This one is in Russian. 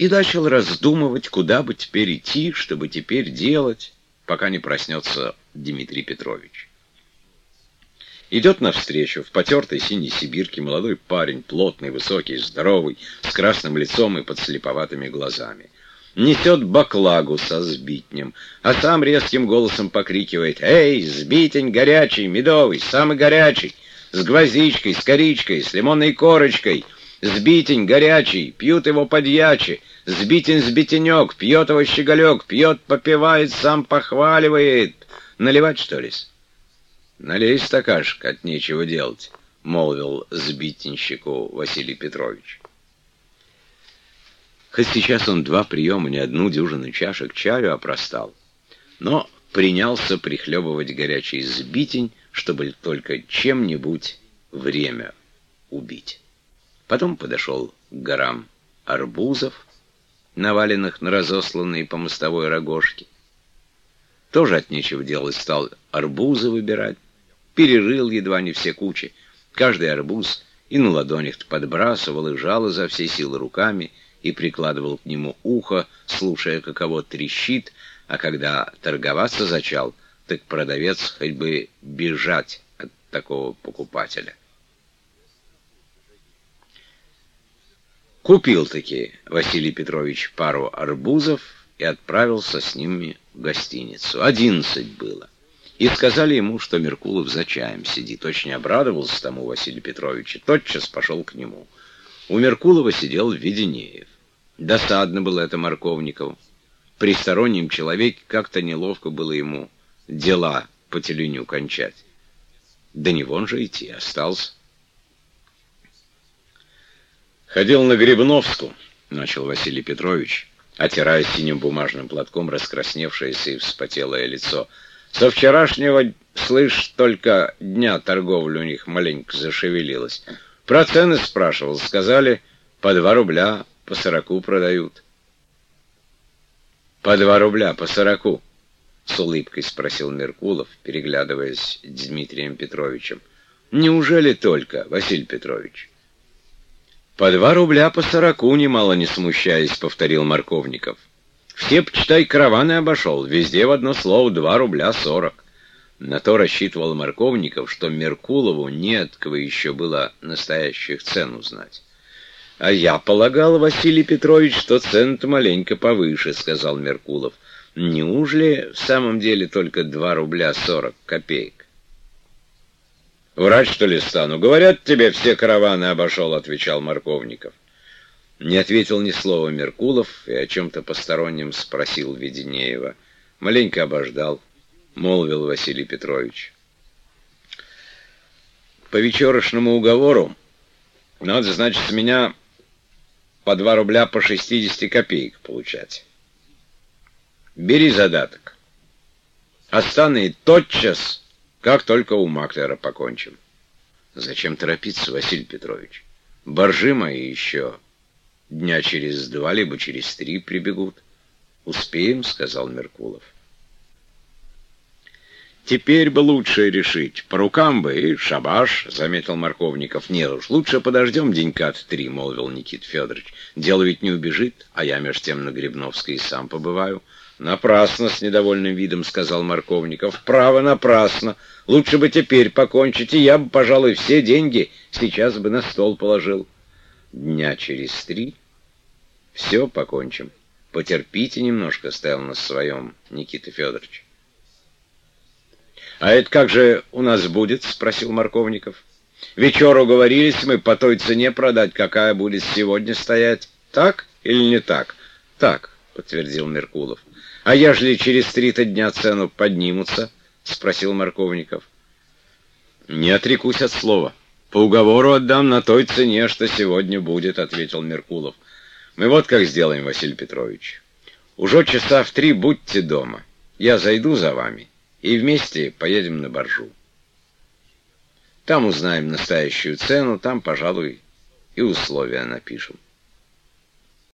и начал раздумывать, куда бы теперь идти, чтобы теперь делать, пока не проснется Дмитрий Петрович. Идет навстречу в потертой синей сибирке молодой парень, плотный, высокий, здоровый, с красным лицом и подслеповатыми глазами. Несет баклагу со сбитнем, а сам резким голосом покрикивает «Эй, сбитень горячий, медовый, самый горячий, с гвоздичкой, с коричкой, с лимонной корочкой, сбитень горячий, пьют его подьячи, сбитень сбитенек, пьет его щеголек, пьет, попивает, сам похваливает. Наливать, что ли?» «Налей стакашек, от нечего делать», — молвил сбитенщику Василий Петрович. Хоть сейчас он два приема, не одну дюжину чашек чаю опростал, но принялся прихлебывать горячий сбитень, чтобы только чем-нибудь время убить. Потом подошел к горам арбузов, наваленных на разосланные по мостовой рогожке. Тоже от нечего делать стал арбузы выбирать, перерыл едва не все кучи. Каждый арбуз и на ладонях подбрасывал и жал изо всей силы руками и прикладывал к нему ухо, слушая, каково трещит, а когда торговаться зачал, так продавец хоть бы бежать от такого покупателя. Купил-таки Василий Петрович пару арбузов и отправился с ними в гостиницу. Одиннадцать было и сказали ему, что Меркулов за чаем сидит. Очень обрадовался тому Василий Петрович и тотчас пошел к нему. У Меркулова сидел Веденеев. Досадно было это Марковникову. При стороннем человеке как-то неловко было ему дела по теленю кончать. Да не вон же идти, остался. Ходил на Грибновску, начал Василий Петрович, отирая синим бумажным платком раскрасневшееся и вспотелое лицо — со вчерашнего, слышь, только дня торговля у них маленько зашевелилась. Про цены спрашивал, сказали, по два рубля по сороку продают. По два рубля по сороку, с улыбкой спросил Меркулов, переглядываясь с Дмитрием Петровичем. Неужели только, Василий Петрович? По два рубля по сороку, немало не смущаясь, повторил Марковников. Все, почитай, караваны обошел, везде в одно слово два рубля сорок. На то рассчитывал Марковников, что Меркулову нет кого еще было настоящих цен узнать. «А я полагал, Василий Петрович, что цены-то маленько повыше», — сказал Меркулов. «Неужели в самом деле только два рубля сорок копеек?» «Врать, что ли, стану? Говорят, тебе все караваны обошел», — отвечал Марковников. Не ответил ни слова Меркулов и о чем-то постороннем спросил Веденеева. Маленько обождал, молвил Василий Петрович. По вечерочному уговору надо, значит, с меня по два рубля по шестидесяти копеек получать. Бери задаток. Останы тотчас, как только у маклера покончим. Зачем торопиться, Василий Петрович? Боржи мои еще Дня через два, либо через три прибегут. Успеем, — сказал Меркулов. Теперь бы лучше решить. По рукам бы и шабаш, — заметил Марковников. Нет уж, лучше подождем денька-то три, — молвил Никит Федорович. Дело ведь не убежит, а я меж тем на Грибновской и сам побываю. Напрасно, — с недовольным видом сказал Марковников. Право, напрасно. Лучше бы теперь покончить, и я бы, пожалуй, все деньги сейчас бы на стол положил. Дня через три все покончим. Потерпите немножко, стоял на своем Никита Федорович. «А это как же у нас будет?» — спросил Марковников. «Вечеру говорились мы по той цене продать, какая будет сегодня стоять. Так или не так?» «Так», — подтвердил Меркулов. «А ежели через три-то дня цену поднимутся?» — спросил Марковников. «Не отрекусь от слова. По уговору отдам на той цене, что сегодня будет», — ответил Меркулов. Мы вот как сделаем, Василий Петрович. Уже часа в три будьте дома. Я зайду за вами, и вместе поедем на Боржу. Там узнаем настоящую цену, там, пожалуй, и условия напишем.